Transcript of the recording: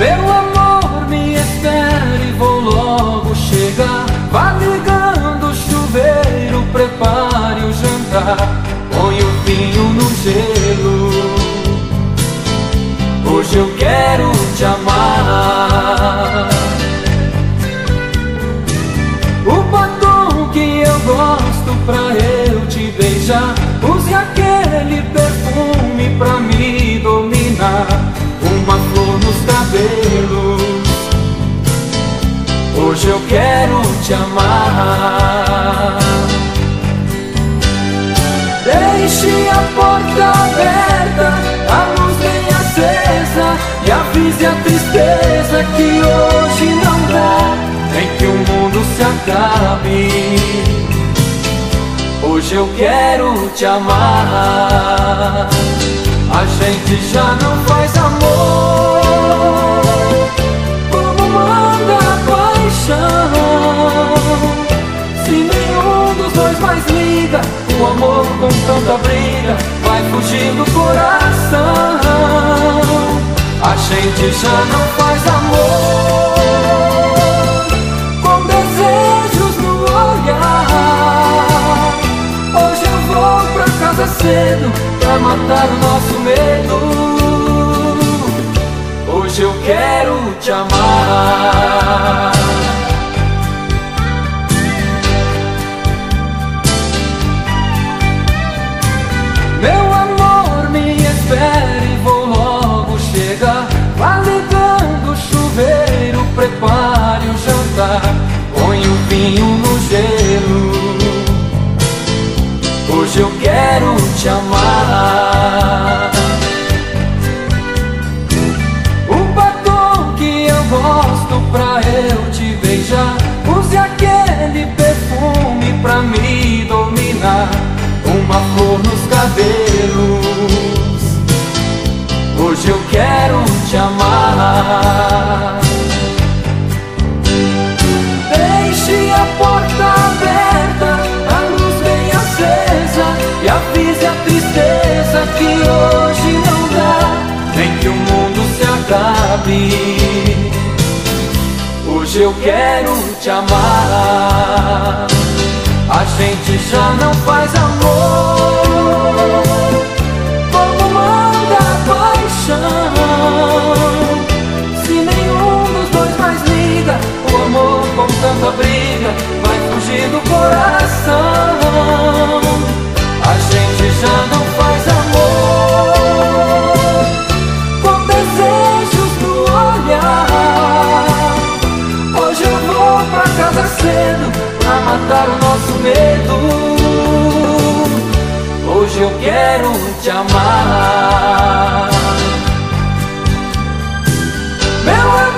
Meu amor me espere, e vou logo chegar. Vá ligando o chuveiro, prepare o jantar. Põe o vinho no gelo. Hoje eu quero te amar. O batom que eu gosto pra eu te beijar. Hoje eu quero te amar. Deixe a porta aberta, a luz bem acesa e avise a tristeza que hoje não dá, nem que o mundo se acabe. Hoje eu quero te amar. A gente já não faz amor amor com tanta briga vai fugir do coração. A gente já não faz amor com desejos no olhar. Hoje eu vou pra casa cedo pra matar o nosso medo. Hoje eu quero te amar. Põe o vinho no gelo. Hoje eu quero te amar. O batom que eu gosto pra eu te beijar. Use aquele perfume pra me dominar. Uma flor nos cabelos. Hoje eu quero te amar. Acabe. Hoje eu quero te amar. A gente já não faz amor como manda a paixão. Se nenhum dos dois mais liga, o amor com tanta briga vai fugir do coração. matar o nosso medo. Hoje eu quero te amar. Meu amor.